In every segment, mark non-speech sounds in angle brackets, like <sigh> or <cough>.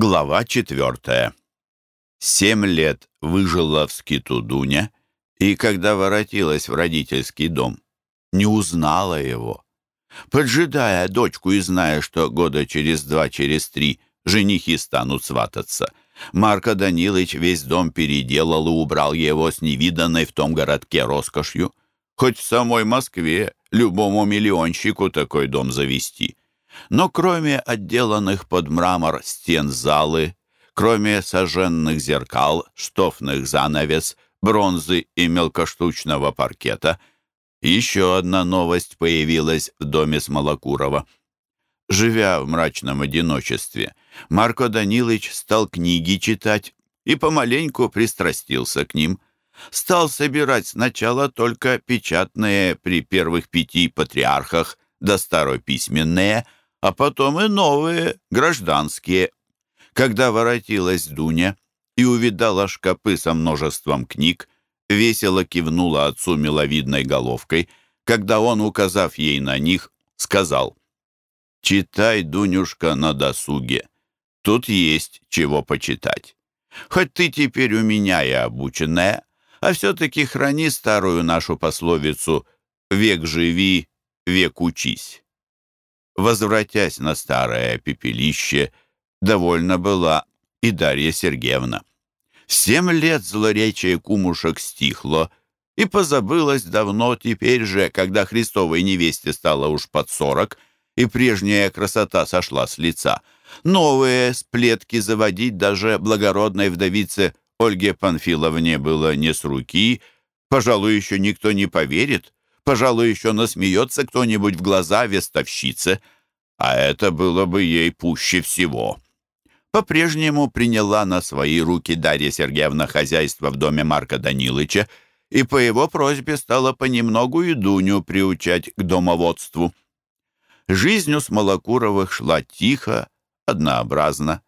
Глава четвертая. Семь лет выжила в скиту Дуня, и когда воротилась в родительский дом, не узнала его. Поджидая дочку и зная, что года через два, через три женихи станут свататься, Марко Данилович весь дом переделал и убрал его с невиданной в том городке роскошью. Хоть в самой Москве любому миллионщику такой дом завести — но кроме отделанных под мрамор стен залы, кроме сожженных зеркал, штофных занавес, бронзы и мелкоштучного паркета, еще одна новость появилась в доме Смолокурова. Живя в мрачном одиночестве, Марко Данилович стал книги читать и помаленьку пристрастился к ним. Стал собирать сначала только печатные при первых пяти патриархах, да старописьменные – а потом и новые, гражданские. Когда воротилась Дуня и увидала шкапы со множеством книг, весело кивнула отцу миловидной головкой, когда он, указав ей на них, сказал «Читай, Дунюшка, на досуге. Тут есть чего почитать. Хоть ты теперь у меня и обученная, а все-таки храни старую нашу пословицу «Век живи, век учись» возвратясь на старое пепелище, довольна была и Дарья Сергеевна. семь лет злоречие кумушек стихло, и позабылось давно теперь же, когда Христовой невесте стало уж под сорок, и прежняя красота сошла с лица. Новые сплетки заводить даже благородной вдовице Ольге Панфиловне было не с руки, пожалуй, еще никто не поверит, Пожалуй, еще насмеется кто-нибудь в глаза вестовщице, а это было бы ей пуще всего. По-прежнему приняла на свои руки Дарья Сергеевна хозяйство в доме Марка Данилыча и по его просьбе стала понемногу и Дуню приучать к домоводству. Жизнь у Смолокуровых шла тихо, однообразно.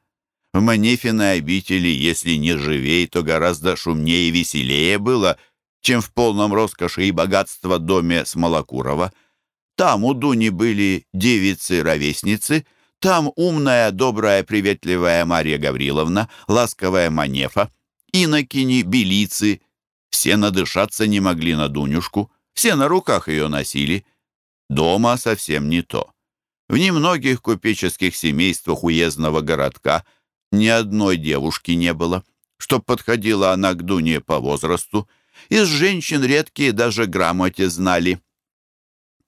В Манефиной обители, если не живей, то гораздо шумнее и веселее было — чем в полном роскоши и богатства доме Смолокурова. Там у Дуни были девицы-ровесницы, там умная, добрая, приветливая Марья Гавриловна, ласковая Манефа, инокини, белицы. Все надышаться не могли на Дунюшку, все на руках ее носили. Дома совсем не то. В немногих купеческих семействах уездного городка ни одной девушки не было, чтоб подходила она к Дуне по возрасту, из женщин редкие даже грамоте знали.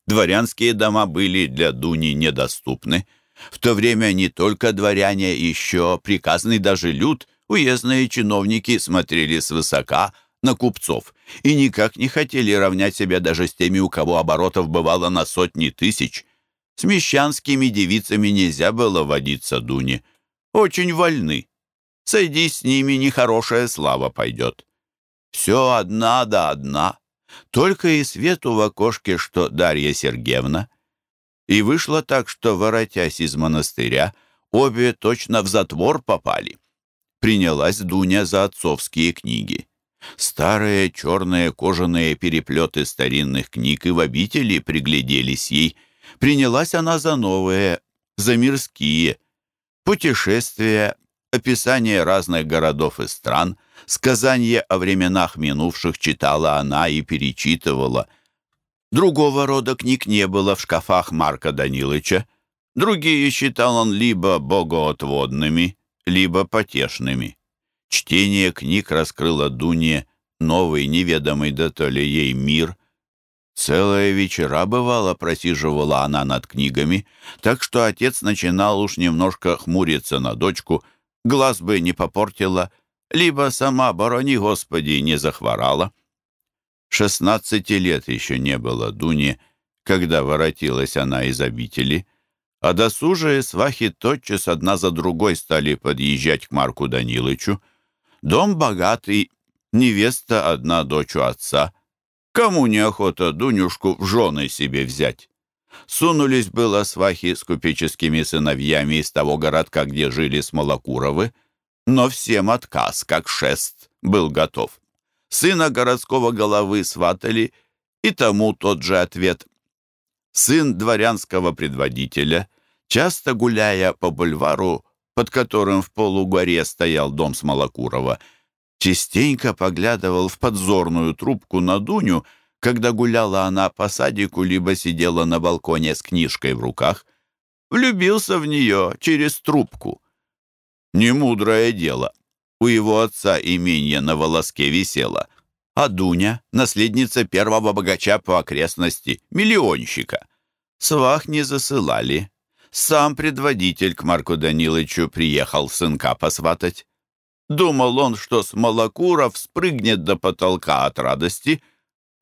Дворянские дома были для Дуни недоступны. В то время не только дворяне, еще приказный даже люд, уездные чиновники смотрели свысока на купцов и никак не хотели равнять себя даже с теми, у кого оборотов бывало на сотни тысяч. С мещанскими девицами нельзя было водиться Дуне. Очень вольны. Сойди с ними, нехорошая слава пойдет. Все одна да одна, только и свету в окошке, что Дарья Сергеевна. И вышло так, что, воротясь из монастыря, обе точно в затвор попали. Принялась Дуня за отцовские книги. Старые черные кожаные переплеты старинных книг и в обители пригляделись ей. Принялась она за новые, за мирские. Путешествия, описание разных городов и стран, сказания о временах минувших читала она и перечитывала. Другого рода книг не было в шкафах Марка Данилыча. Другие считал он либо богоотводными, либо потешными. Чтение книг раскрыло Дуне новый, неведомый да то ли ей мир. Целая вечера, бывало, просиживала она над книгами, так что отец начинал уж немножко хмуриться на дочку, глаз бы не попортила, либо сама, борони Господи, не захворала. Шестнадцати лет еще не было Дуни, когда воротилась она из обители, а досужие свахи тотчас одна за другой стали подъезжать к Марку Данилычу. Дом богатый, невеста одна дочь у отца. Кому неохота Дунюшку в жены себе взять? Сунулись было свахи с купеческими сыновьями из того городка, где жили Смолокуровы, но всем отказ, как шест, был готов. Сына городского головы сватали, и тому тот же ответ. Сын дворянского предводителя, часто гуляя по бульвару, под которым в полугоре стоял дом Смолокурова, частенько поглядывал в подзорную трубку на Дуню, когда гуляла она по садику, либо сидела на балконе с книжкой в руках. Влюбился в нее через трубку. Немудрое дело. У его отца имение на волоске висело, а Дуня — наследница первого богача по окрестности, миллионщика. Свах не засылали, сам предводитель к Марку Даниловичу приехал сынка посватать. Думал он, что Смолокуров спрыгнет до потолка от радости.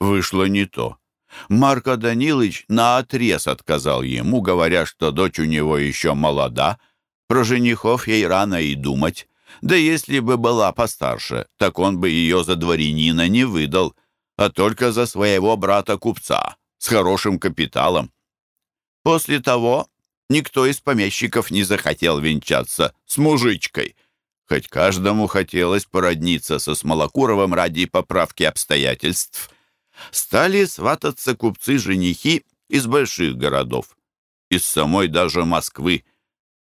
Вышло не то. Марко Данилович наотрез отказал ему, говоря, что дочь у него еще молода, про женихов ей рано и думать. Да если бы была постарше, так он бы ее за дворянина не выдал, а только за своего брата-купца с хорошим капиталом. После того никто из помещиков не захотел венчаться с мужичкой, хоть каждому хотелось породниться со Смолокуровым ради поправки обстоятельств. Стали свататься купцы-женихи из больших городов, из самой даже Москвы.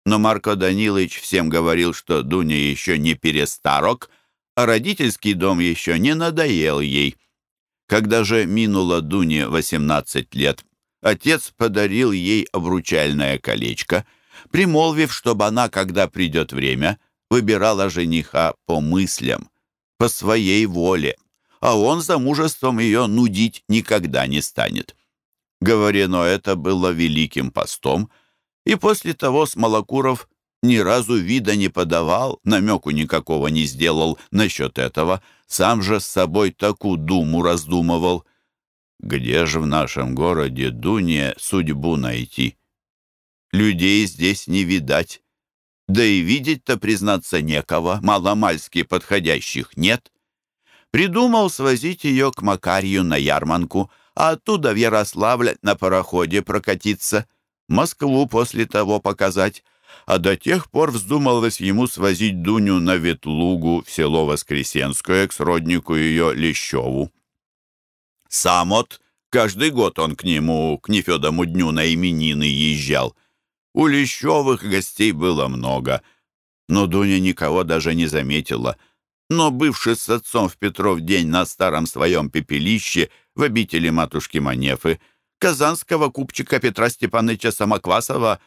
Но Марко Данилович всем говорил, что Дуня еще не перестарок, а родительский дом еще не надоел ей. Когда же минуло Дуне 18 лет, отец подарил ей обручальное колечко, примолвив, чтобы она, когда придет время, выбирала жениха по мыслям, по своей воле, а он за мужеством ее нудить никогда не станет. Говорено это было великим постом, и после того Смолокуров ни разу вида не подавал, намеку никакого не сделал насчет этого, сам же с собой такую думу раздумывал. Где же в нашем городе Дуне судьбу найти? Людей здесь не видать. Да и видеть-то, признаться, некого, маломальски подходящих нет. Придумал свозить ее к Макарью на ярманку, а оттуда в Ярославль на пароходе прокатиться, Москву после того показать, а до тех пор вздумалось ему свозить Дуню на Ветлугу в село Воскресенское к сроднику ее Лещеву. Сам от каждый год он к нему, к Нефедому дню на именины езжал. У Лещевых гостей было много, но Дуня никого даже не заметила. Но, бывший с отцом в Петров день на старом своем пепелище в обители матушки Манефы, казанского купчика Петра Степановича Самоквасова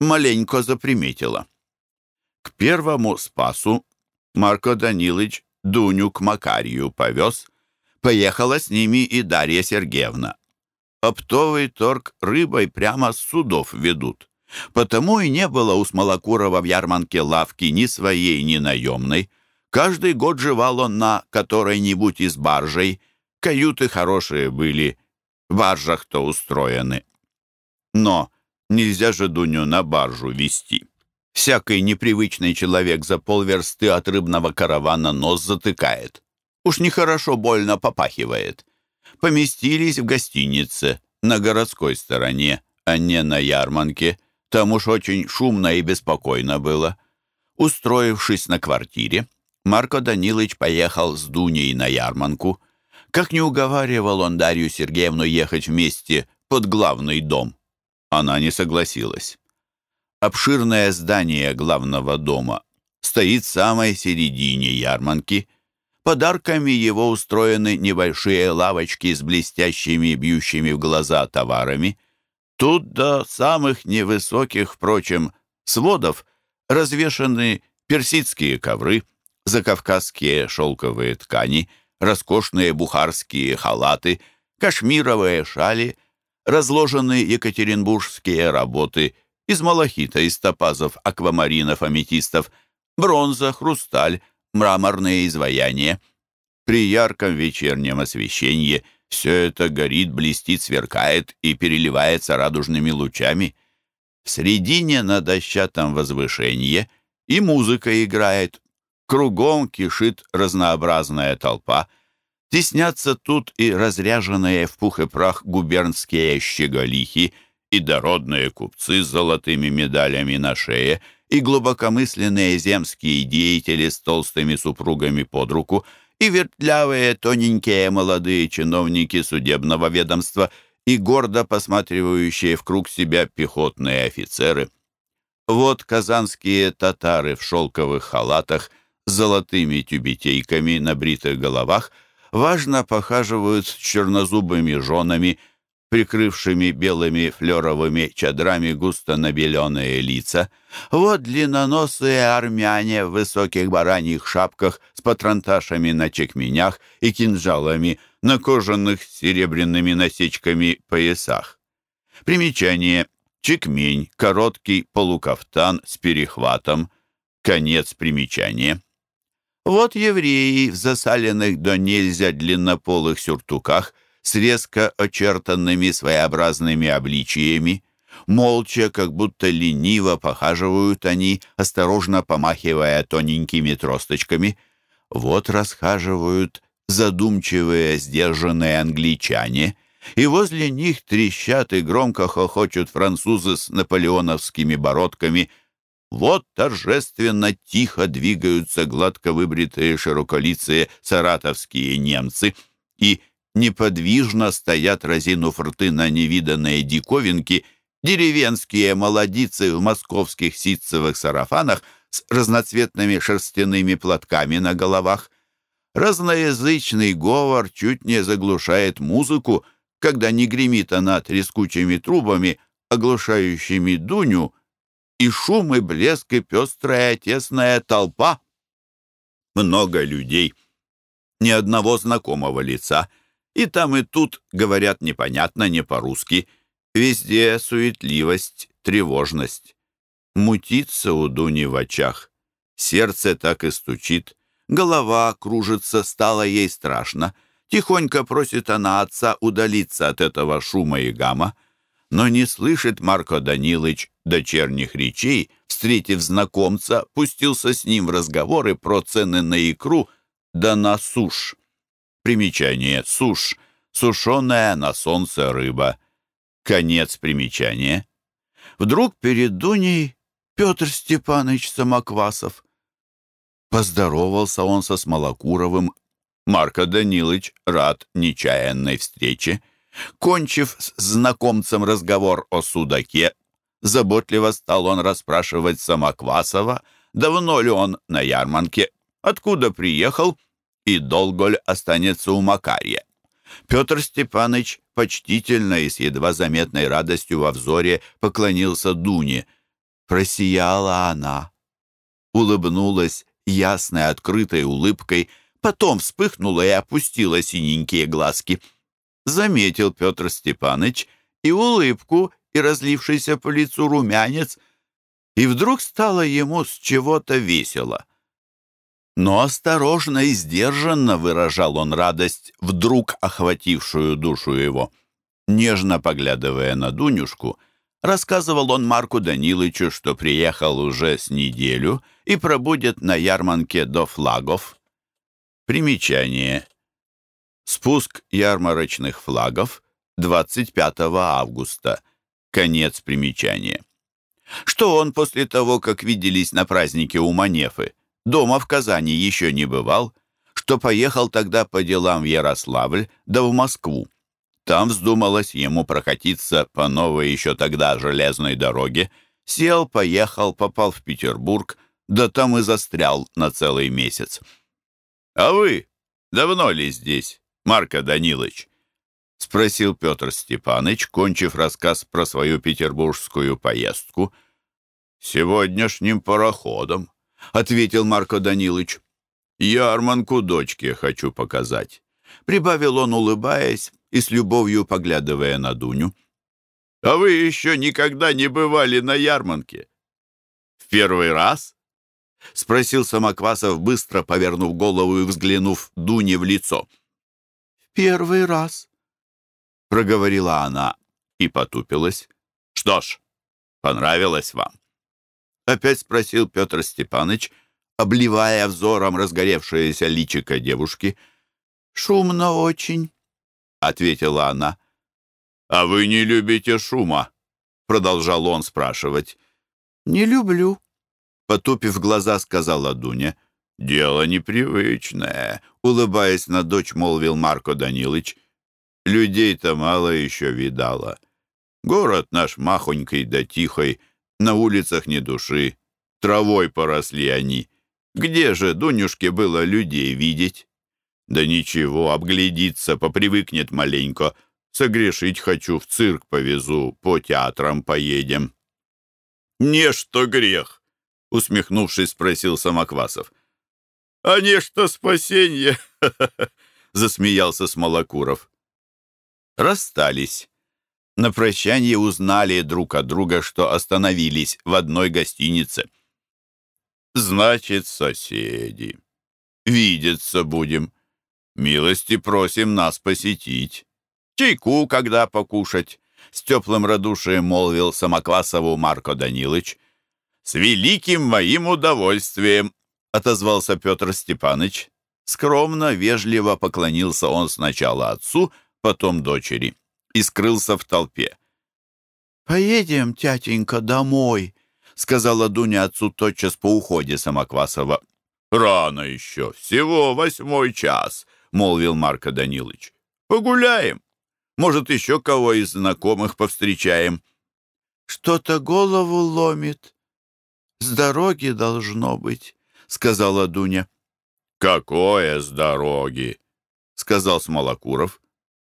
маленько заприметила. К первому спасу Марко Данилович Дуню к Макарию повез — Поехала с ними и Дарья Сергеевна. Оптовый торг рыбой прямо с судов ведут. Потому и не было у Смолокурова в Ярманке лавки ни своей, ни наемной. Каждый год жевал он на которой-нибудь из баржей. Каюты хорошие были, баржах-то устроены. Но нельзя же Дуню на баржу вести. Всякий непривычный человек за полверсты от рыбного каравана нос затыкает. Уж нехорошо больно попахивает. Поместились в гостинице на городской стороне, а не на ярманке. Там уж очень шумно и беспокойно было. Устроившись на квартире, Марко Данилович поехал с Дуней на ярманку. Как не уговаривал он Дарью Сергеевну ехать вместе под главный дом. Она не согласилась. Обширное здание главного дома стоит в самой середине ярманки – Подарками его устроены небольшие лавочки с блестящими, бьющими в глаза товарами. Тут до самых невысоких, впрочем, сводов развешаны персидские ковры, закавказские шелковые ткани, роскошные бухарские халаты, кашмировые шали, разложены екатеринбургские работы из малахита, из топазов, аквамаринов, аметистов, бронза, хрусталь, мраморные изваяния. При ярком вечернем освещении все это горит, блестит, сверкает и переливается радужными лучами. В середине на дощатом возвышении и музыка играет. Кругом кишит разнообразная толпа. Теснятся тут и разряженные в пух и прах губернские щеголихи, и дородные купцы с золотыми медалями на шее — и глубокомысленные земские деятели с толстыми супругами под руку, и вертлявые тоненькие молодые чиновники судебного ведомства, и гордо посматривающие в круг себя пехотные офицеры. Вот казанские татары в шелковых халатах золотыми тюбетейками на бритых головах важно похаживают с чернозубыми женами, прикрывшими белыми флеровыми чадрами густо набеленные лица. Вот длинноносые армяне в высоких бараньих шапках с патронташами на чекменях и кинжалами на кожаных серебряными насечками поясах. Примечание. Чекмень, короткий полукафтан с перехватом. Конец примечания. Вот евреи в засаленных до нельзя длиннополых сюртуках с резко очертанными своеобразными обличиями. Молча, как будто лениво похаживают они, осторожно помахивая тоненькими тросточками. Вот расхаживают задумчивые, сдержанные англичане, и возле них трещат и громко хохочут французы с наполеоновскими бородками. Вот торжественно тихо двигаются гладко выбритые широколицые саратовские немцы, и неподвижно стоят, разинув рты на невиданные диковинки, деревенские молодицы в московских ситцевых сарафанах с разноцветными шерстяными платками на головах. Разноязычный говор чуть не заглушает музыку, когда не гремит она трескучими трубами, оглушающими дуню, и шум, и блеск, и пестрая тесная толпа. Много людей, ни одного знакомого лица, и там и тут говорят непонятно, не по-русски. Везде суетливость, тревожность. Мутится у Дуни в очах, сердце так и стучит, Голова кружится, стало ей страшно. Тихонько просит она отца удалиться от этого шума и гамма. Но не слышит Марко Данилыч дочерних речей, встретив знакомца, пустился с ним в разговоры про цены на икру, да на сушь. Примечание «сушь» — сушеная на солнце рыба. Конец примечания. Вдруг перед Дуней Петр Степанович Самоквасов — Поздоровался он со Смолокуровым. Марко Данилович рад нечаянной встрече. Кончив с знакомцем разговор о судаке, заботливо стал он расспрашивать Самоквасова, давно ли он на ярмарке, откуда приехал и долго ли останется у Макарья. Петр Степанович почтительно и с едва заметной радостью во взоре поклонился Дуне. Просияла она, улыбнулась ясной, открытой улыбкой, потом вспыхнула и опустила синенькие глазки. Заметил Петр Степаныч и улыбку, и разлившийся по лицу румянец, и вдруг стало ему с чего-то весело. Но осторожно и сдержанно выражал он радость, вдруг охватившую душу его. Нежно поглядывая на Дунюшку, Рассказывал он Марку Данилычу, что приехал уже с неделю и пробудет на ярмарке до флагов. Примечание. Спуск ярмарочных флагов 25 августа. Конец примечания. Что он после того, как виделись на празднике у Манефы, дома в Казани еще не бывал, что поехал тогда по делам в Ярославль да в Москву. Там вздумалось ему прокатиться по новой еще тогда железной дороге. Сел, поехал, попал в Петербург, да там и застрял на целый месяц. «А вы давно ли здесь, Марко Данилович?» — спросил Петр Степаныч, кончив рассказ про свою петербургскую поездку. «Сегодняшним пароходом», — ответил Марко Данилович. «Ярманку дочке хочу показать», — прибавил он, улыбаясь, и с любовью поглядывая на Дуню. «А вы еще никогда не бывали на ярмарке?» «В первый раз?» — спросил Самоквасов, быстро повернув голову и взглянув Дуне в лицо. «В первый раз», — проговорила она и потупилась. «Что ж, понравилось вам?» Опять спросил Петр Степанович, обливая взором разгоревшееся личико девушки. «Шумно очень», — ответила она. «А вы не любите шума?» — продолжал он спрашивать. «Не люблю», — потупив глаза, сказала Дуня. «Дело непривычное», — улыбаясь на дочь, молвил Марко Данилыч. «Людей-то мало еще видала. Город наш махонький да тихой, На улицах ни души, травой поросли они. Где же Дунюшке было людей видеть? Да ничего, обглядится, попривыкнет маленько. Согрешить хочу, в цирк повезу, по театрам поедем. «Не что грех», — усмехнувшись, спросил Самоквасов. «А не что спасенье», <laughs> — засмеялся Смолокуров. Расстались. На прощание узнали друг от друга, что остановились в одной гостинице. «Значит, соседи. Видеться будем. Милости просим нас посетить. Чайку когда покушать?» С теплым радушием молвил Самоквасову Марко Данилыч. «С великим моим удовольствием!» — отозвался Петр Степаныч. Скромно, вежливо поклонился он сначала отцу, потом дочери и скрылся в толпе. «Поедем, тятенька, домой», — сказала Дуня отцу тотчас по уходе Самоквасова. «Рано еще, всего восьмой час», — молвил Марко Данилович. «Погуляем. Может, еще кого из знакомых повстречаем». «Что-то голову ломит. С дороги должно быть», — сказала Дуня. «Какое с дороги?» — сказал Смолокуров.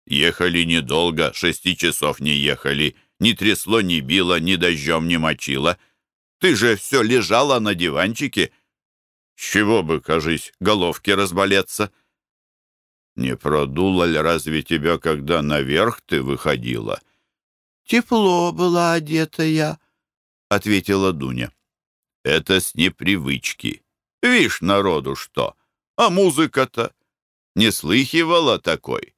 «Ехали недолго, шести часов не ехали. Ни трясло, ни било, ни дождем не мочило. Ты же все лежала на диванчике. С чего бы, кажись, головки разболеться?» «Не продуло ли разве тебя, когда наверх ты выходила?» «Тепло была одета я», — ответила Дуня. «Это с непривычки. Вишь, народу что. А музыка-то? Не слыхивала такой?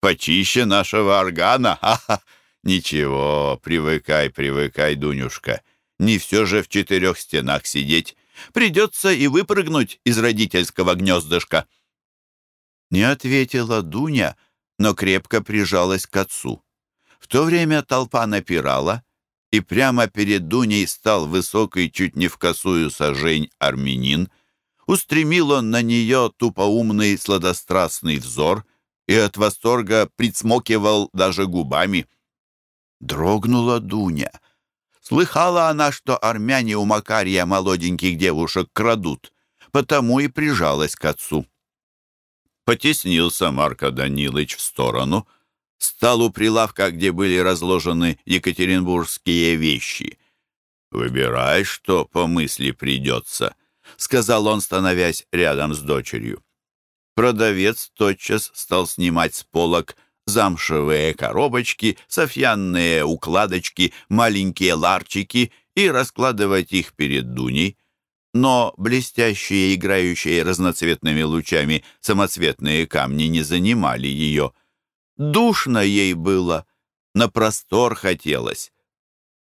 Почище нашего органа? <laughs> Ха-ха! Ничего, привыкай, привыкай, Дунюшка. Не все же в четырех стенах сидеть. Придется и выпрыгнуть из родительского гнездышка». Не ответила Дуня, но крепко прижалась к отцу. В то время толпа напирала, и прямо перед Дуней стал высокий, чуть не в косую сажень армянин. Устремил он на нее тупоумный сладострастный взор и от восторга прицмокивал даже губами. Дрогнула Дуня. Слыхала она, что армяне у Макария молоденьких девушек крадут, потому и прижалась к отцу. Потеснился Марко Данилович в сторону, стал у прилавка, где были разложены екатеринбургские вещи. «Выбирай, что по мысли придется», — сказал он, становясь рядом с дочерью. Продавец тотчас стал снимать с полок замшевые коробочки, софьянные укладочки, маленькие ларчики и раскладывать их перед Дуней но блестящие, играющие разноцветными лучами самоцветные камни не занимали ее. Душно ей было, на простор хотелось.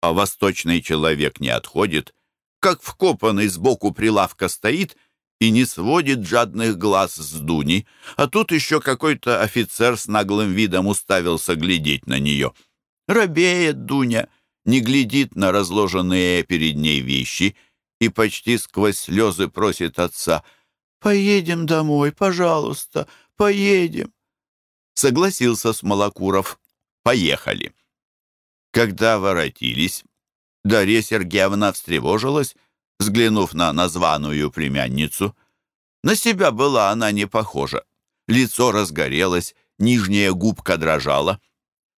А восточный человек не отходит, как вкопанный сбоку прилавка стоит и не сводит жадных глаз с Дуни, а тут еще какой-то офицер с наглым видом уставился глядеть на нее. Робеет Дуня, не глядит на разложенные перед ней вещи — и почти сквозь слезы просит отца «Поедем домой, пожалуйста, поедем». Согласился Смолокуров. Поехали. Когда воротились, Дарья Сергеевна встревожилась, взглянув на названную племянницу. На себя была она не похожа. Лицо разгорелось, нижняя губка дрожала.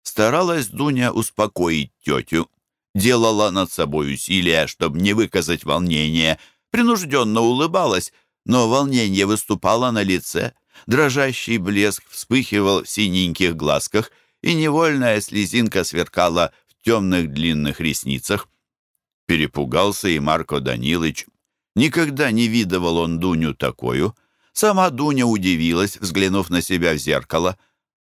Старалась Дуня успокоить тетю, делала над собой усилия, чтобы не выказать волнения, принужденно улыбалась, но волнение выступало на лице, дрожащий блеск вспыхивал в синеньких глазках, и невольная слезинка сверкала в темных длинных ресницах. Перепугался и Марко Данилыч. Никогда не видывал он Дуню такую. Сама Дуня удивилась, взглянув на себя в зеркало.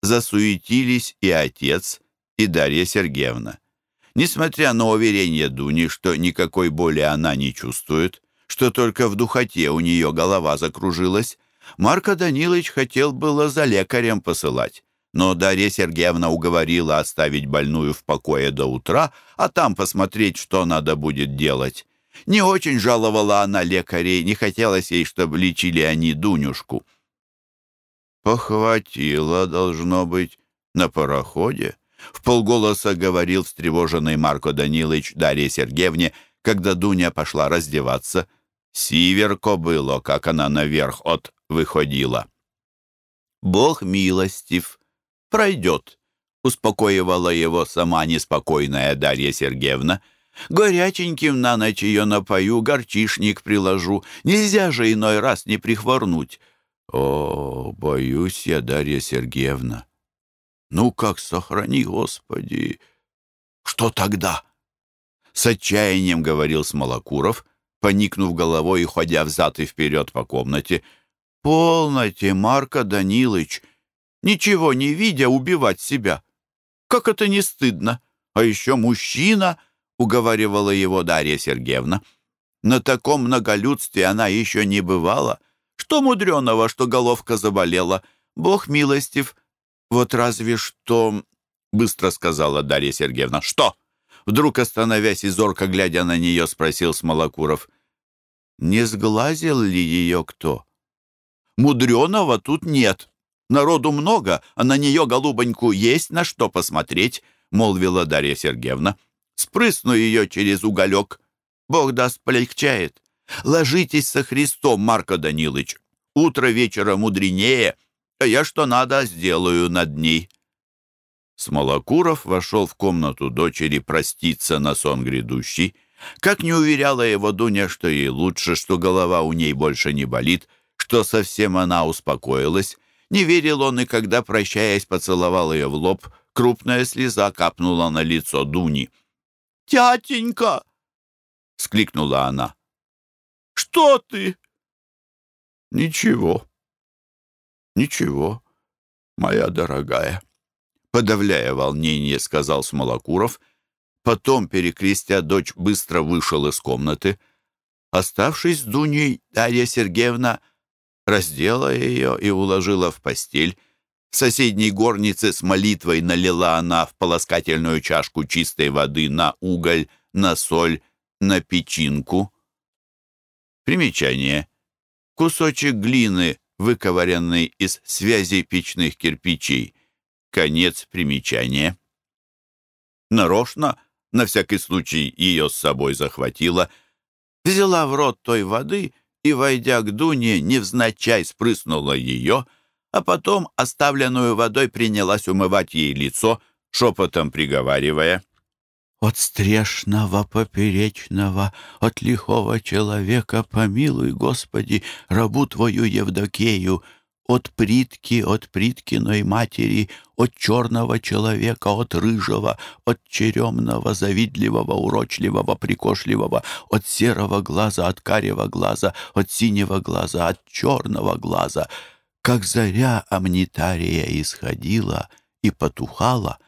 Засуетились и отец, и Дарья Сергеевна. Несмотря на уверение Дуни, что никакой боли она не чувствует, что только в духоте у нее голова закружилась, Марко Данилович хотел было за лекарем посылать. Но Дарья Сергеевна уговорила оставить больную в покое до утра, а там посмотреть, что надо будет делать. Не очень жаловала она лекарей, не хотелось ей, чтобы лечили они Дунюшку. «Похватило, должно быть, на пароходе», В полголоса говорил встревоженный Марко Данилович Дарье Сергеевне, когда Дуня пошла раздеваться. Сиверко было, как она наверх от выходила. «Бог милостив, пройдет», — успокоивала его сама неспокойная Дарья Сергеевна. «Горяченьким на ночь ее напою, горчишник приложу. Нельзя же иной раз не прихворнуть». «О, боюсь я, Дарья Сергеевна». «Ну как, сохрани, Господи!» «Что тогда?» С отчаянием говорил Смолокуров, поникнув головой и ходя взад и вперед по комнате. «Полноте, Марко Данилыч, ничего не видя, убивать себя. Как это не стыдно? А еще мужчина!» — уговаривала его Дарья Сергеевна. «На таком многолюдстве она еще не бывала. Что мудреного, что головка заболела? Бог милостив. Вот разве что...» — быстро сказала Дарья Сергеевна. «Что?» Вдруг, остановясь и зорко глядя на нее, спросил Смолокуров. «Не сглазил ли ее кто?» «Мудреного тут нет. Народу много, а на нее, голубоньку, есть на что посмотреть», — молвила Дарья Сергеевна. «Спрысну ее через уголек. Бог даст, полегчает. Ложитесь со Христом, Марко Данилович. Утро вечера мудренее, а я что надо сделаю над ней». Смолокуров вошел в комнату дочери проститься на сон грядущий. Как не уверяла его Дуня, что ей лучше, что голова у ней больше не болит, что совсем она успокоилась, не верил он и когда, прощаясь, поцеловал ее в лоб, крупная слеза капнула на лицо Дуни. «Тятенька!» — скликнула она. «Что ты?» «Ничего, ничего, моя дорогая» подавляя волнение, сказал Смолокуров. Потом, перекрестя дочь, быстро вышел из комнаты. Оставшись с Дуней, Дарья Сергеевна раздела ее и уложила в постель. В соседней горнице с молитвой налила она в полоскательную чашку чистой воды на уголь, на соль, на печинку. Примечание. Кусочек глины, выковыренный из связи печных кирпичей. Конец примечания. Нарочно, на всякий случай, ее с собой захватила, взяла в рот той воды и, войдя к Дуне, невзначай спрыснула ее, а потом оставленную водой принялась умывать ей лицо, шепотом приговаривая — от стрешного поперечного, от лихого человека помилуй, Господи, рабу Твою Евдокею, от притки, от приткиной матери, от черного человека, от рыжего, от черемного, завидливого, урочливого, прикошливого, от серого глаза, от карего глаза, от синего глаза, от черного глаза. Как заря амнитария исходила и потухала,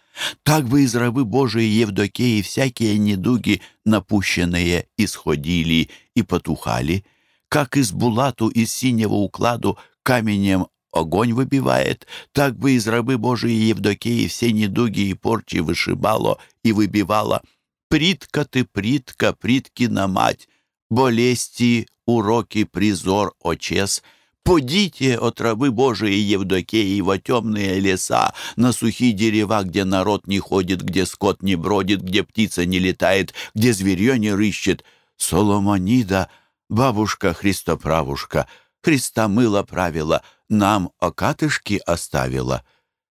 так бы из рабы Божией Евдокеи всякие недуги напущенные исходили и потухали, как из булату из синего укладу каменем огонь выбивает, так бы из рабы Божией Евдокии все недуги и порчи вышибало и выбивало. Притка ты, притка, приткина мать, болезти, уроки, призор, очес — Подите от рабы Божией Евдокеи во темные леса, на сухие дерева, где народ не ходит, где скот не бродит, где птица не летает, где зверье не рыщет. Соломонида, бабушка Христоправушка, Христа мыло правила, нам окатышки оставила.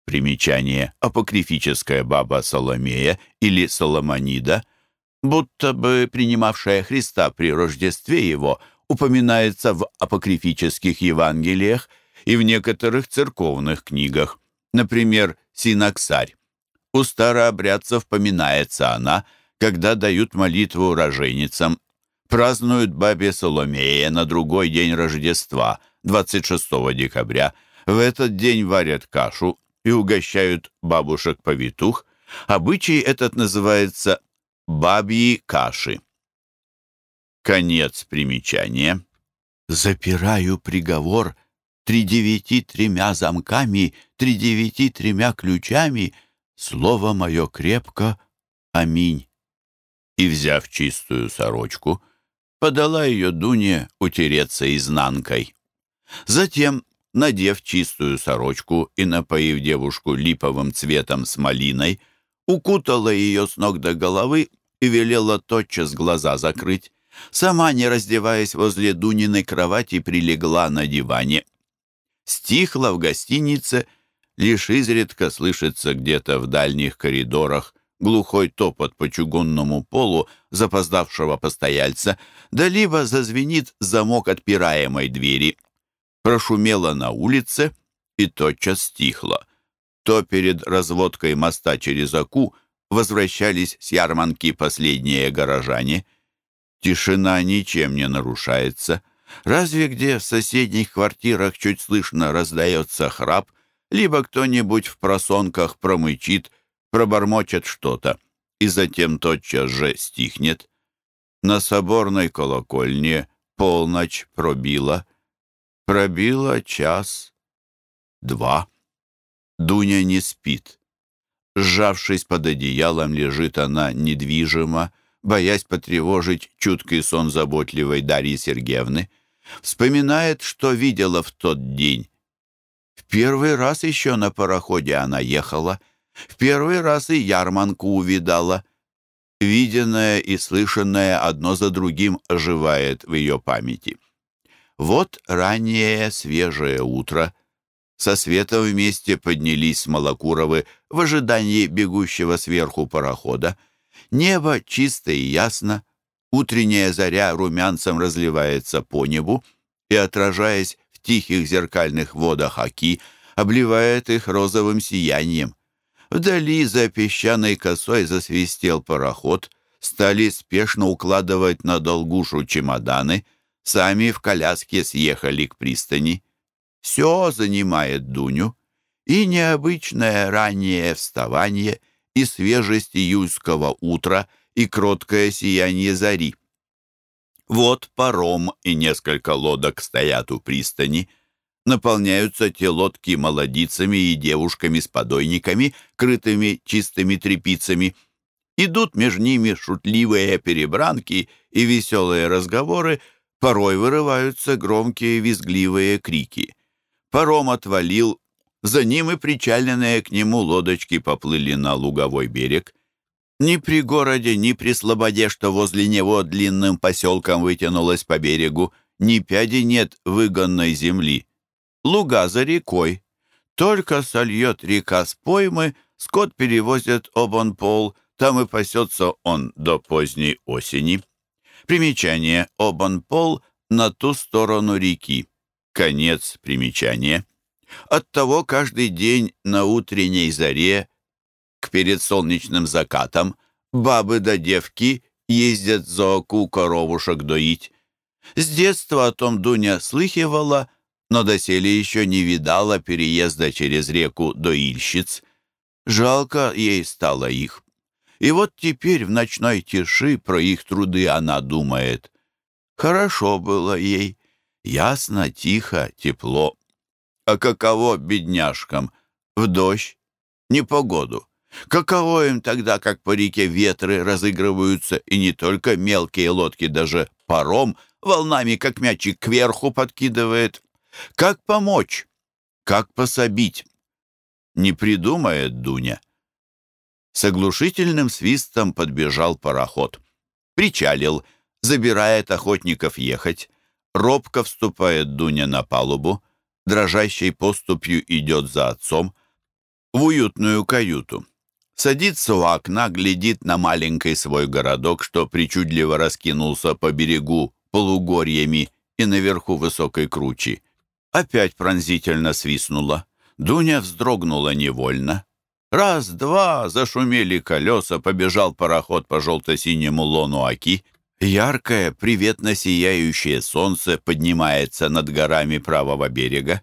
Примечание. Апокрифическая баба Соломея или Соломонида, будто бы принимавшая Христа при Рождестве его, упоминается в апокрифических Евангелиях и в некоторых церковных книгах. Например, Синаксарь. У старообрядцев поминается она, когда дают молитву роженицам празднуют бабе Соломея на другой день Рождества, 26 декабря. В этот день варят кашу и угощают бабушек-повитух. Обычай этот называется «бабьи каши». Конец примечания. «Запираю приговор тридевяти тремя замками, тридевяти тремя ключами. Слово мое крепко. Аминь». И, взяв чистую сорочку, — подала ее Дуне утереться изнанкой. Затем, надев чистую сорочку и напоив девушку липовым цветом с малиной, укутала ее с ног до головы и велела тотчас глаза закрыть. Сама, не раздеваясь возле Дуниной кровати, прилегла на диване. Стихло в гостинице, лишь изредка слышится где-то в дальних коридорах глухой топот по чугунному полу запоздавшего постояльца, да либо зазвенит замок отпираемой двери. Прошумело на улице и тотчас стихло. То перед разводкой моста через Аку возвращались с ярманки последние горожане. Тишина ничем не нарушается. Разве где в соседних квартирах чуть слышно раздается храп, либо кто-нибудь в просонках промычит, пробормочет что-то, и затем тотчас же стихнет. На соборной колокольне полночь пробила. Пробила час, два. Дуня не спит. Сжавшись под одеялом, лежит она недвижимо, боясь потревожить чуткий сон заботливой Дарьи Сергеевны. Вспоминает, что видела в тот день. В первый раз еще на пароходе она ехала. В первый раз и ярманку увидала. Виденное и слышанное одно за другим оживает в ее памяти. Вот раннее свежее утро — со светом вместе поднялись Смолокуровы в ожидании бегущего сверху парохода. Небо чисто и ясно, утренняя заря румянцем разливается по небу и, отражаясь в тихих зеркальных водах Оки, обливает их розовым сиянием. Вдали за песчаной косой засвистел пароход, стали спешно укладывать на долгушу чемоданы, сами в коляске съехали к пристани. Все занимает Дуню, и необычное раннее вставание, и свежесть июльского утра, и кроткое сияние зари. Вот паром и несколько лодок стоят у пристани. Наполняются те лодки молодицами и девушками с подойниками, крытыми чистыми тряпицами. Идут между ними шутливые перебранки и веселые разговоры, порой вырываются громкие визгливые крики. Паром отвалил, за ним и причаленные к нему лодочки поплыли на луговой берег. Ни при городе, ни при слободе, что возле него длинным поселком вытянулось по берегу, ни пяди нет выгонной земли. Луга за рекой. Только сольет река с поймы, скот перевозят Обонпол, там и пасется он до поздней осени. Примечание Обонпол на ту сторону реки. Конец примечания. Оттого каждый день на утренней заре к передсолнечным закатам бабы да девки ездят за оку коровушек доить. С детства о том Дуня слыхивала, но доселе еще не видала переезда через реку до Ильщиц. Жалко ей стало их. И вот теперь в ночной тиши про их труды она думает. Хорошо было ей. Ясно, тихо, тепло. А каково бедняжкам? В дождь, непогоду. Каково им тогда, как по реке ветры разыгрываются, и не только мелкие лодки, даже паром волнами, как мячик, кверху подкидывает? Как помочь? Как пособить? Не придумает Дуня. С оглушительным свистом подбежал пароход. Причалил, забирает охотников ехать. Робко вступает Дуня на палубу, дрожащей поступью идет за отцом в уютную каюту. Садится у окна, глядит на маленький свой городок, что причудливо раскинулся по берегу полугорьями и наверху высокой кручи. Опять пронзительно свистнула. Дуня вздрогнула невольно. Раз, два, зашумели колеса, побежал пароход по желто-синему лону Аки. Яркое, приветно сияющее солнце поднимается над горами правого берега.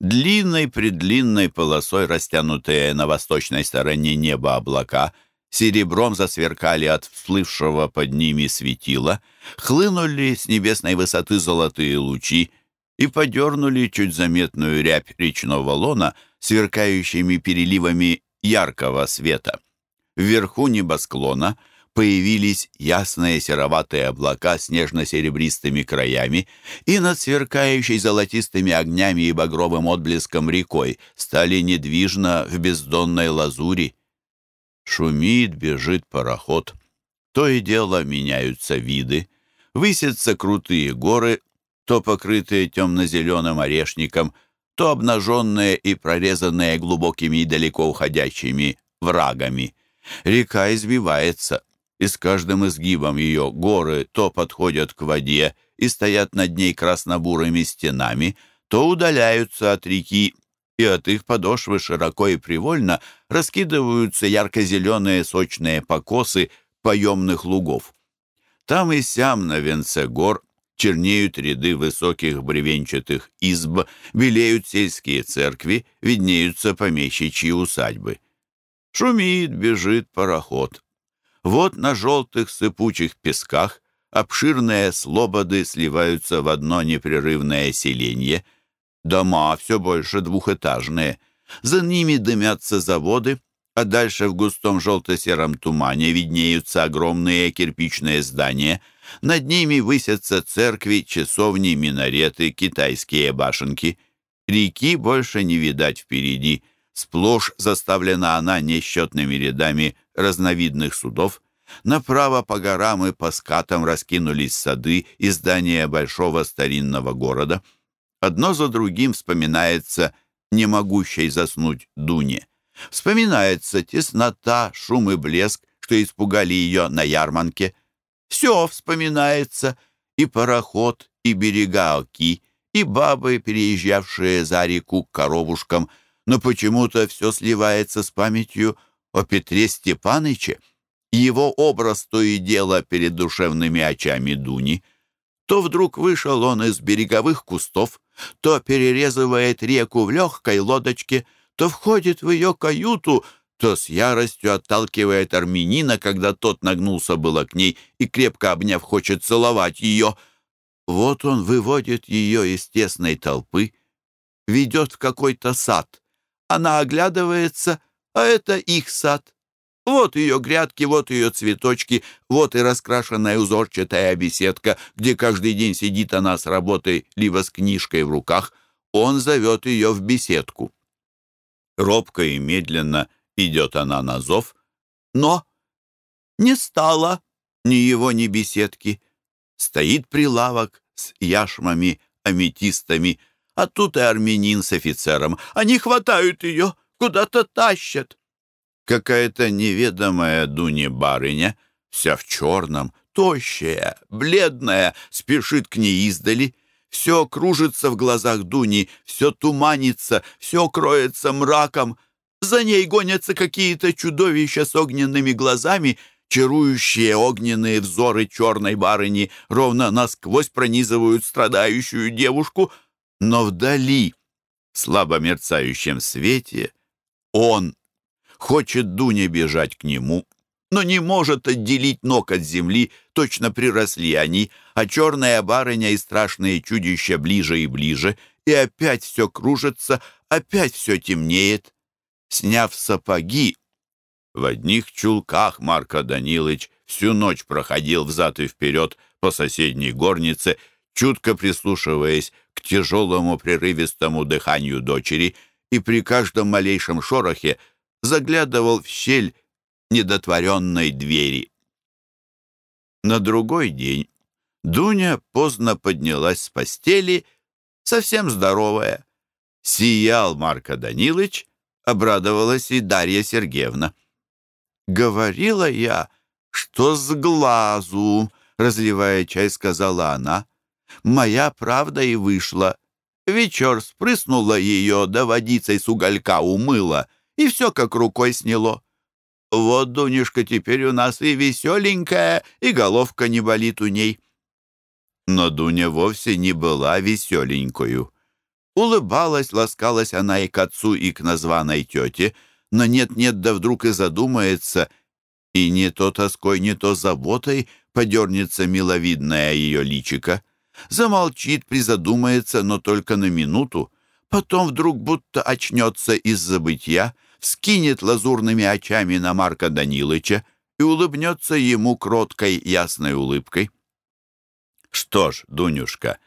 Длинной-предлинной полосой растянутые на восточной стороне неба облака серебром засверкали от всплывшего под ними светила, хлынули с небесной высоты золотые лучи и подернули чуть заметную рябь речного лона сверкающими переливами яркого света. Вверху небосклона — появились ясные сероватые облака с нежно-серебристыми краями, и над сверкающей золотистыми огнями и багровым отблеском рекой стали недвижно в бездонной лазури. Шумит, бежит пароход. То и дело меняются виды. Высятся крутые горы, то покрытые темно-зеленым орешником, то обнаженные и прорезанные глубокими и далеко уходящими врагами. Река избивается, и с каждым изгибом ее горы то подходят к воде и стоят над ней краснобурыми стенами, то удаляются от реки, и от их подошвы широко и привольно раскидываются ярко-зеленые сочные покосы поемных лугов. Там и сям на венце гор чернеют ряды высоких бревенчатых изб, белеют сельские церкви, виднеются помещичьи усадьбы. Шумит, бежит пароход. Вот на желтых сыпучих песках обширные слободы сливаются в одно непрерывное селение. Дома все больше двухэтажные. За ними дымятся заводы, а дальше в густом желто-сером тумане виднеются огромные кирпичные здания — над ними высятся церкви, часовни, минареты, китайские башенки. Реки больше не видать впереди. Сплошь заставлена она несчетными рядами разновидных судов. Направо по горам и по скатам раскинулись сады и здания большого старинного города. Одно за другим вспоминается не могущей заснуть Дуне. Вспоминается теснота, шум и блеск, что испугали ее на ярмарке. Все вспоминается, и пароход, и берега Оки, и бабы, переезжавшие за реку к коровушкам, но почему-то все сливается с памятью о Петре Степаныче. Его образ то и дело перед душевными очами Дуни. То вдруг вышел он из береговых кустов, то перерезывает реку в легкой лодочке, то входит в ее каюту — то с яростью отталкивает армянина, когда тот нагнулся было к ней и, крепко обняв, хочет целовать ее. Вот он выводит ее из тесной толпы, ведет в какой-то сад. Она оглядывается, а это их сад. Вот ее грядки, вот ее цветочки, вот и раскрашенная узорчатая беседка, где каждый день сидит она с работой, либо с книжкой в руках. Он зовет ее в беседку. Робко и медленно — идет она на зов, но не стало ни его, ни беседки. Стоит прилавок с яшмами, аметистами, а тут и армянин с офицером. Они хватают ее, куда-то тащат. Какая-то неведомая Дуне барыня, вся в черном, тощая, бледная, спешит к ней издали. Все кружится в глазах Дуни, все туманится, все кроется мраком — за ней гонятся какие-то чудовища с огненными глазами, чарующие огненные взоры черной барыни ровно насквозь пронизывают страдающую девушку, но вдали, в слабо мерцающем свете, он хочет Дуне бежать к нему, но не может отделить ног от земли, точно приросли они, а черная барыня и страшные чудища ближе и ближе, и опять все кружится, опять все темнеет. Сняв сапоги, в одних чулках Марко Данилович всю ночь проходил взад и вперед по соседней горнице, чутко прислушиваясь к тяжелому прерывистому дыханию дочери и при каждом малейшем шорохе заглядывал в щель недотворенной двери. На другой день Дуня поздно поднялась с постели, совсем здоровая. Сиял Марко Данилович, обрадовалась и Дарья Сергеевна. «Говорила я, что с глазу», — разливая чай, сказала она. «Моя правда и вышла. Вечер спрыснула ее, да водицей с уголька умыла, и все как рукой сняло. Вот, Дунюшка, теперь у нас и веселенькая, и головка не болит у ней». Но Дуня вовсе не была веселенькою. Улыбалась, ласкалась она и к отцу, и к названной тете, но нет-нет, да вдруг и задумается, и не то тоской, не то заботой подернется миловидная ее личика. Замолчит, призадумается, но только на минуту. Потом вдруг будто очнется из забытья, скинет лазурными очами на Марка Данилыча и улыбнется ему кроткой, ясной улыбкой. «Что ж, Дунюшка»,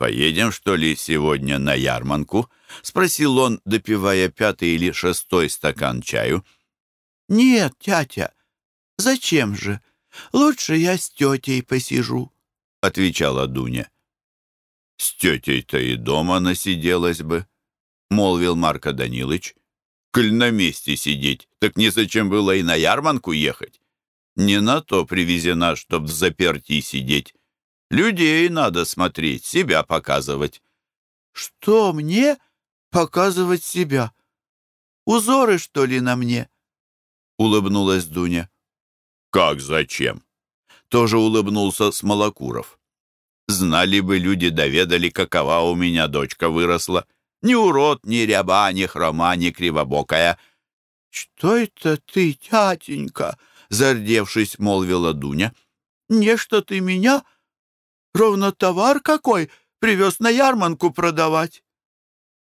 «Поедем, что ли, сегодня на ярманку?» — спросил он, допивая пятый или шестой стакан чаю. «Нет, тятя, зачем же? Лучше я с тетей посижу», — отвечала Дуня. «С тетей-то и дома насиделась бы», — молвил Марко Данилыч. «Коль на месте сидеть, так незачем было и на ярманку ехать. Не на то привезена, чтоб в заперти сидеть. Людей надо смотреть, себя показывать». «Что мне показывать себя? Узоры, что ли, на мне?» — улыбнулась Дуня. «Как зачем?» Тоже улыбнулся Смолокуров. «Знали бы люди, доведали, какова у меня дочка выросла. Ни урод, ни ряба, ни хрома, ни кривобокая». «Что это ты, тятенька?» — зардевшись, молвила Дуня. «Не что ты меня? Ровно товар какой привез на ярманку продавать».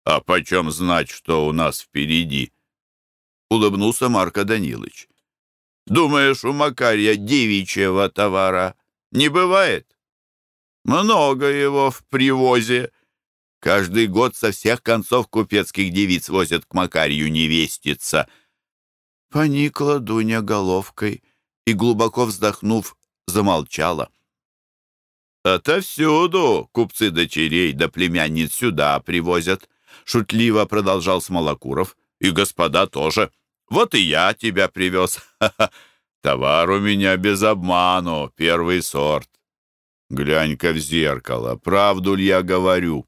«А почем знать, что у нас впереди?» — улыбнулся Марко Данилович. Думаешь, у Макарья девичьего товара не бывает? Много его в привозе. Каждый год со всех концов купецких девиц возят к Макарью невеститься. Поникла Дуня головкой и, глубоко вздохнув, замолчала. «Отовсюду купцы дочерей да племянниц сюда привозят», — шутливо продолжал Смолокуров. «И господа тоже. Вот и я тебя привез. <laughs> Товар у меня без обману, первый сорт. Глянь-ка в зеркало, правду ли я говорю?»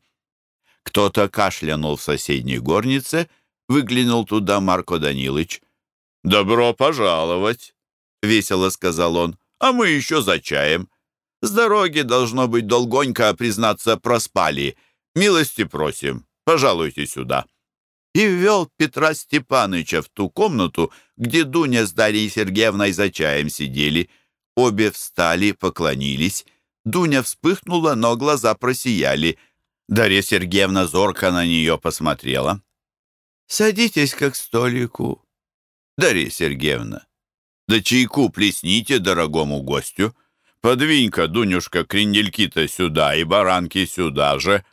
Кто-то кашлянул в соседней горнице, выглянул туда Марко Данилыч. «Добро пожаловать!» — весело сказал он. «А мы еще за чаем. С дороги, должно быть, долгонько, признаться, проспали. Милости просим, пожалуйте сюда» и ввел Петра Степаныча в ту комнату, где Дуня с Дарьей Сергеевной за чаем сидели. Обе встали, поклонились. Дуня вспыхнула, но глаза просияли. Дарья Сергеевна зорко на нее посмотрела. «Садитесь как столику». «Дарья Сергеевна, да чайку плесните дорогому гостю. Подвинь-ка, Дунюшка, крендельки-то сюда и баранки сюда же».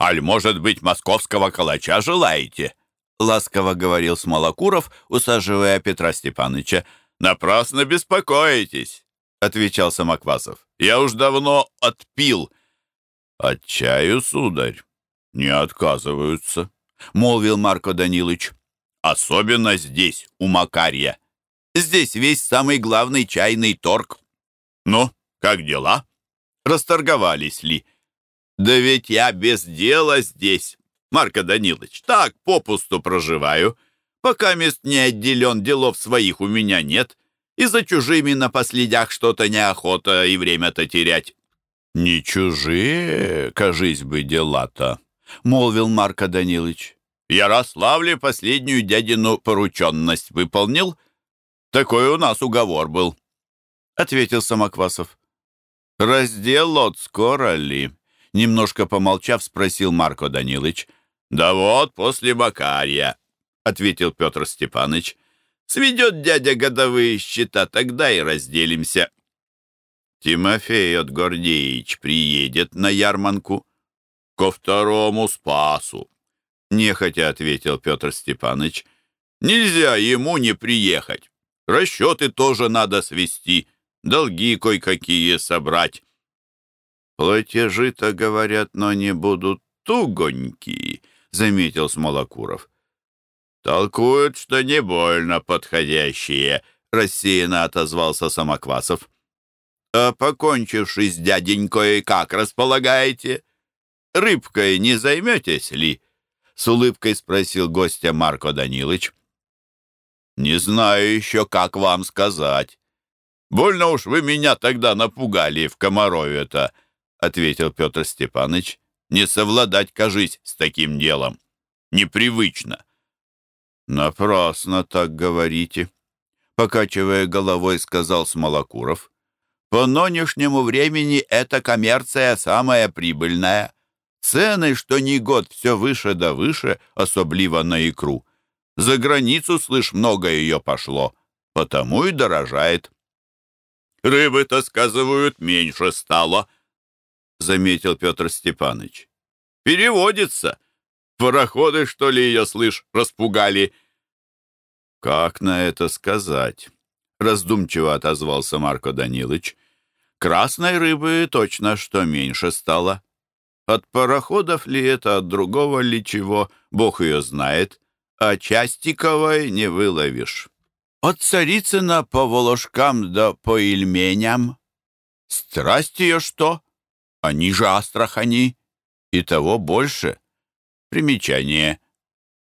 «Аль, может быть, московского калача желаете?» — ласково говорил Смолокуров, усаживая Петра Степаныча. «Напрасно беспокоитесь», — отвечал Самоквасов. «Я уж давно отпил». «От чаю, сударь, не отказываются», — молвил Марко Данилович. «Особенно здесь, у Макарья. Здесь весь самый главный чайный торг. Ну, как дела? Расторговались ли?» Да ведь я без дела здесь, Марко Данилович, так попусту проживаю. Пока мест не отделен, делов своих у меня нет, и за чужими на последях что-то неохота и время-то терять». «Не чужие, кажись бы, дела-то», — молвил Марко Данилович. «Ярославле последнюю дядину порученность выполнил. Такой у нас уговор был», — ответил Самоквасов. «Раздел лот скоро ли?» Немножко помолчав, спросил Марко Данилович. «Да вот, после Бакария», — ответил Петр Степаныч. «Сведет дядя годовые счета, тогда и разделимся». Тимофей от Гордеевич приедет на ярманку ко второму спасу. Нехотя ответил Петр Степаныч. Нельзя ему не приехать. Расчеты тоже надо свести, долги кое-какие собрать. «Платежи-то, говорят, но не будут тугонькие», — заметил Смолокуров. «Толкуют, что не больно подходящие», — рассеянно отозвался Самоквасов. «А покончивши с дяденькой, как располагаете? Рыбкой не займетесь ли?» — с улыбкой спросил гостя Марко Данилович. «Не знаю еще, как вам сказать. Больно уж вы меня тогда напугали в Комарове-то», ответил Петр Степанович. «Не совладать, кажись, с таким делом. Непривычно». «Напрасно так говорите», — покачивая головой, сказал Смолокуров. «По нынешнему времени эта коммерция самая прибыльная. Цены, что ни год, все выше да выше, особливо на икру. За границу, слышь, много ее пошло, потому и дорожает». «Рыбы-то, сказывают, меньше стало», заметил Петр Степанович. «Переводится. Пароходы, что ли, ее, слышь, распугали?» «Как на это сказать?» — раздумчиво отозвался Марко Данилович. «Красной рыбы точно что меньше стало. От пароходов ли это, от другого ли чего, бог ее знает, а частиковой не выловишь. От Царицына по Волошкам да по Ильменям. Страсть ее что? Они же Астрахани. И того больше. Примечание.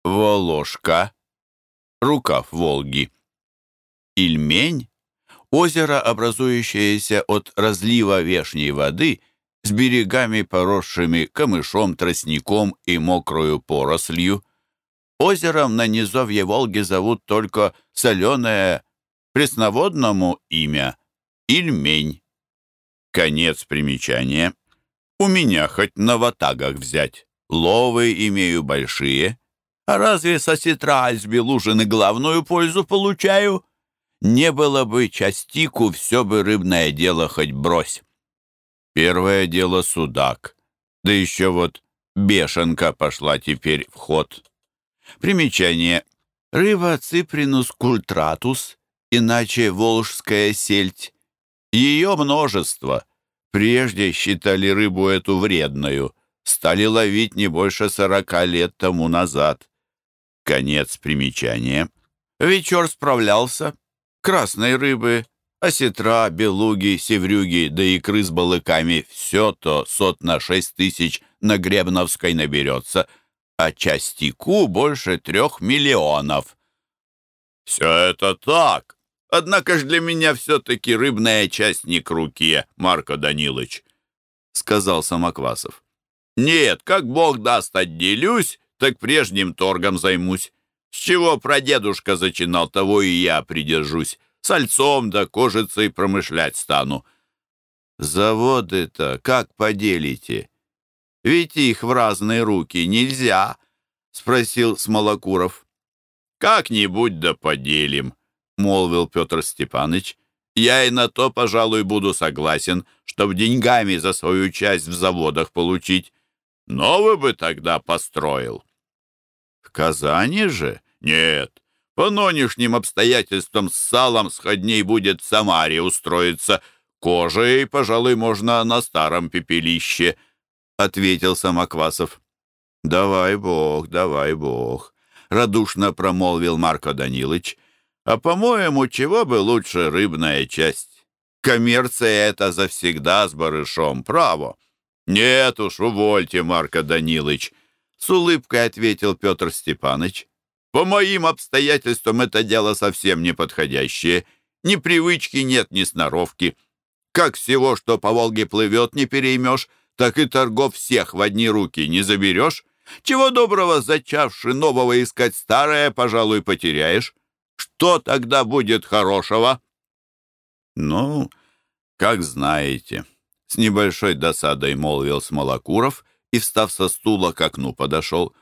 Волошка. Рукав Волги. Ильмень — озеро, образующееся от разлива вешней воды с берегами, поросшими камышом, тростником и мокрою порослью. Озером на низовье Волги зовут только соленое, пресноводному имя — Ильмень. Конец примечания. У меня хоть на ватагах взять. Ловы имею большие, а разве со сетра Альсбелужины главную пользу получаю? Не было бы частику, все бы рыбное дело хоть брось. Первое дело судак, да еще вот бешенка пошла теперь в ход. Примечание. Рыба ципринус культратус, иначе волжская сельдь. Ее множество. Прежде считали рыбу эту вредную. Стали ловить не больше сорока лет тому назад. Конец примечания. Вечер справлялся. Красной рыбы, осетра, белуги, севрюги, да икры с балыками — все то сот на шесть тысяч на Гребновской наберется, а частику больше трех миллионов. «Все это так. Однако ж для меня все-таки рыбная часть не к руке, Марко Данилович», — сказал Самоквасов. «Нет, как Бог даст, отделюсь, так прежним торгом займусь. С чего прадедушка зачинал, того и я придержусь. Сальцом да кожицей промышлять стану. Заводы-то как поделите? Ведь их в разные руки нельзя, — спросил Смолокуров. «Как-нибудь да поделим», — молвил Петр Степаныч. «Я и на то, пожалуй, буду согласен, чтоб деньгами за свою часть в заводах получить. Новый бы тогда построил». В Казани же? Нет. По нынешним обстоятельствам с салом сходней будет в Самаре устроиться. Кожей, пожалуй, можно на старом пепелище, — ответил Самоквасов. «Давай бог, давай бог», — радушно промолвил Марко Данилович. «А, по-моему, чего бы лучше рыбная часть? Коммерция это завсегда с барышом, право». «Нет уж, увольте, Марко Данилович», с улыбкой ответил Петр Степанович. «По моим обстоятельствам это дело совсем неподходящее. Ни привычки нет, ни сноровки. Как всего, что по Волге плывет, не переймешь, так и торгов всех в одни руки не заберешь. Чего доброго, зачавши нового искать старое, пожалуй, потеряешь. Что тогда будет хорошего?» «Ну, как знаете», — с небольшой досадой молвил Смолокуров и, встав со стула, к окну подошел.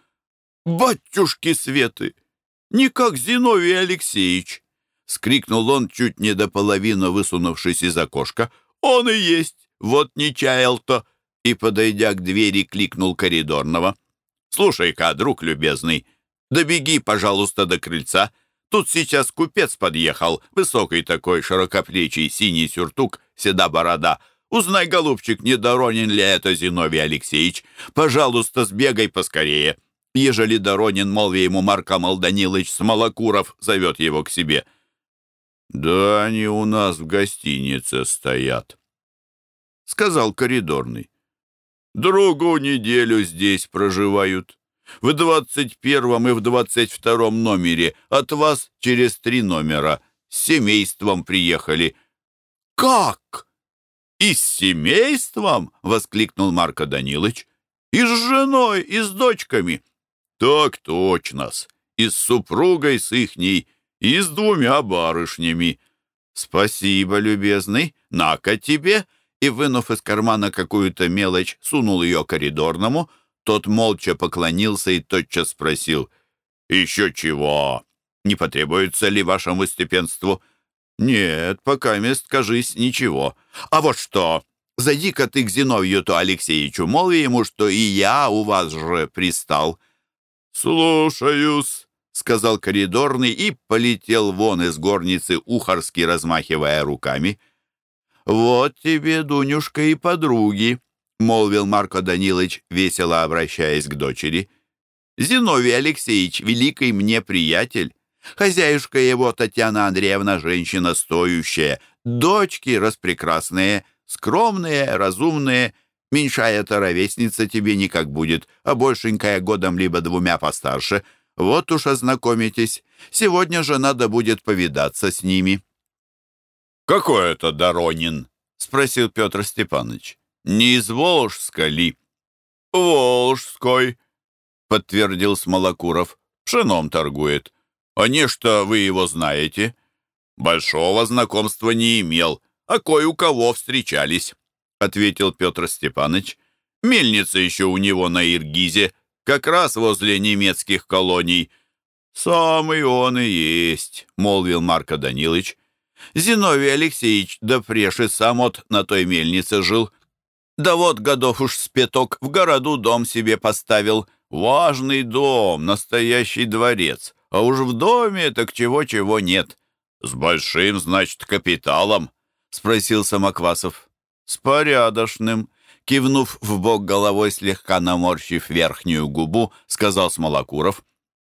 «Батюшки Светы! Не как Зиновий Алексеевич!» — скрикнул он, чуть не до половины высунувшись из окошка. «Он и есть! Вот не чаял-то!» И, подойдя к двери, кликнул коридорного. «Слушай-ка, друг любезный, добеги, пожалуйста, до крыльца. Тут сейчас купец подъехал, высокий такой, широкоплечий, синий сюртук, седа борода. Узнай, голубчик, не доронен ли это Зиновий Алексеевич. Пожалуйста, сбегай поскорее. Ежели доронен, молви ему Марка Молданилович Смолокуров зовет его к себе. «Да они у нас в гостинице стоят», — сказал коридорный. «Другую неделю здесь проживают. В двадцать первом и в двадцать втором номере. От вас через три номера. С семейством приехали». «Как?» «И с семейством?» — воскликнул Марко Данилович. «И с женой, и с дочками». «Так точно-с. И с супругой с ихней, и с двумя барышнями». «Спасибо, любезный. На-ка тебе!» И, вынув из кармана какую-то мелочь, сунул ее коридорному. Тот молча поклонился и тотчас спросил. «Еще чего? Не потребуется ли вашему степенству?» «Нет, пока мест, кажись, ничего. А вот что, зайди-ка ты к Зиновью-то Алексеевичу, молви ему, что и я у вас же пристал». «Слушаюсь», — сказал коридорный и полетел вон из горницы Ухарский, размахивая руками. «Вот тебе, Дунюшка, и подруги», — молвил Марко Данилович, весело обращаясь к дочери. «Зиновий Алексеевич, великий мне приятель. Хозяюшка его, Татьяна Андреевна, женщина стоящая. Дочки распрекрасные, скромные, разумные. Меньшая-то ровесница тебе никак будет, а большенькая годом либо двумя постарше. Вот уж ознакомитесь. Сегодня же надо будет повидаться с ними». «Какой это Доронин?» — спросил Петр Степанович. «Не из Волжска ли?» «Волжской», — подтвердил Смолокуров. «Пшеном торгует. А не что вы его знаете?» «Большого знакомства не имел, а кое у кого встречались», — ответил Петр Степанович. «Мельница еще у него на Иргизе, как раз возле немецких колоний». «Самый он и есть», — молвил Марко Данилович. «Зиновий Алексеевич да преши сам от на той мельнице жил. Да вот годов уж спеток в городу дом себе поставил. Важный дом, настоящий дворец. А уж в доме так чего-чего нет. «С большим, значит, капиталом?» — спросил Самоквасов. «С порядочным», — кивнув в бок головой, слегка наморщив верхнюю губу, сказал Смолокуров.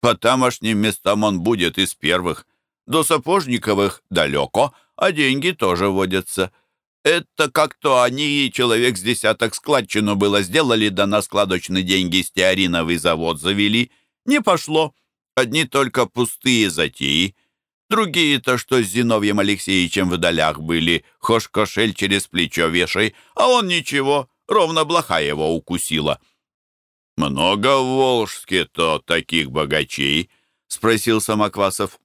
«По тамошним местам он будет из первых. До Сапожниковых далеко, а деньги тоже водятся. Это как-то они, человек с десяток складчину было сделали, да на складочные деньги стеариновый завод завели. Не пошло. Одни только пустые затеи. Другие-то, что с Зиновьем Алексеевичем в долях были, хошь кошель через плечо вешай, а он ничего, ровно блоха его укусила. «Много в Волжске-то таких богачей?» — спросил Самоквасов.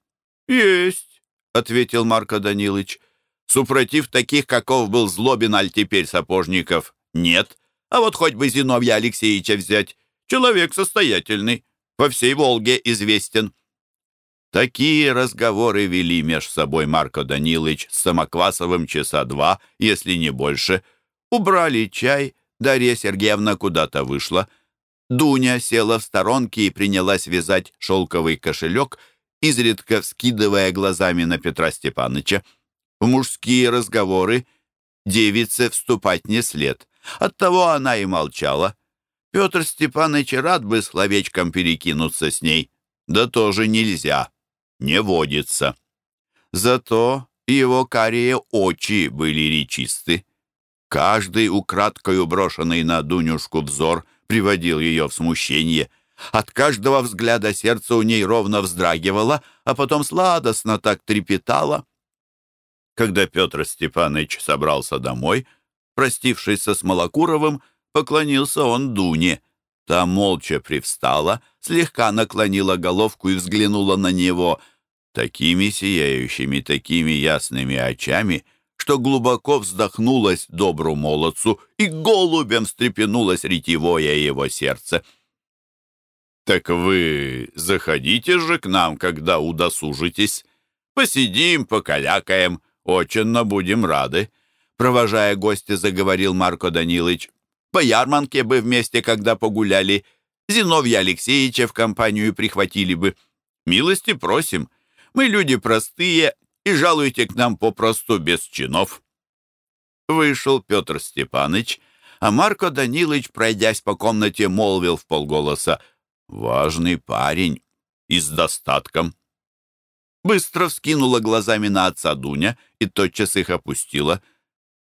«Есть», — ответил Марко Данилович. «Супротив таких, каков был Злобин, аль теперь Сапожников, нет. А вот хоть бы Зиновья Алексеевича взять. Человек состоятельный, по всей Волге известен». Такие разговоры вели меж собой Марко Данилович с Самоквасовым часа два, если не больше. Убрали чай, Дарья Сергеевна куда-то вышла. Дуня села в сторонке и принялась вязать шелковый кошелек, изредка вскидывая глазами на Петра Степановича. В мужские разговоры девице вступать не след. Оттого она и молчала. Петр Степанович рад бы словечком перекинуться с ней, да тоже нельзя не водится. Зато его карие очи были речисты. Каждый украдкою брошенный на Дунюшку взор приводил ее в смущение. От каждого взгляда сердце у ней ровно вздрагивало, а потом сладостно так трепетало. Когда Петр Степанович собрался домой, простившись со Смолокуровым, поклонился он Дуне. Та молча привстала, слегка наклонила головку и взглянула на него такими сияющими, такими ясными очами, что глубоко вздохнулась добру молодцу и голубем встрепенулось ретевое его сердце. «Так вы заходите же к нам, когда удосужитесь. Посидим, покалякаем, очень будем рады», провожая гостя, заговорил Марко Данилович. По ярманке бы вместе, когда погуляли. Зиновья Алексеевича в компанию прихватили бы. Милости просим. Мы люди простые, и жалуйте к нам попросту без чинов». Вышел Петр Степаныч, а Марко Данилович, пройдясь по комнате, молвил в полголоса «Важный парень и с достатком». Быстро вскинула глазами на отца Дуня и тотчас их опустила.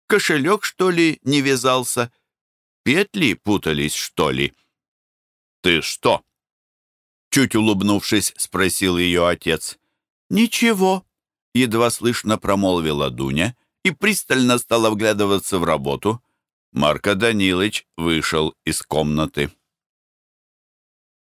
«Кошелек, что ли, не вязался?» Петли путались, что ли? «Ты что?» Чуть улыбнувшись, спросил ее отец. «Ничего», — едва слышно промолвила Дуня и пристально стала вглядываться в работу. Марко Данилович вышел из комнаты.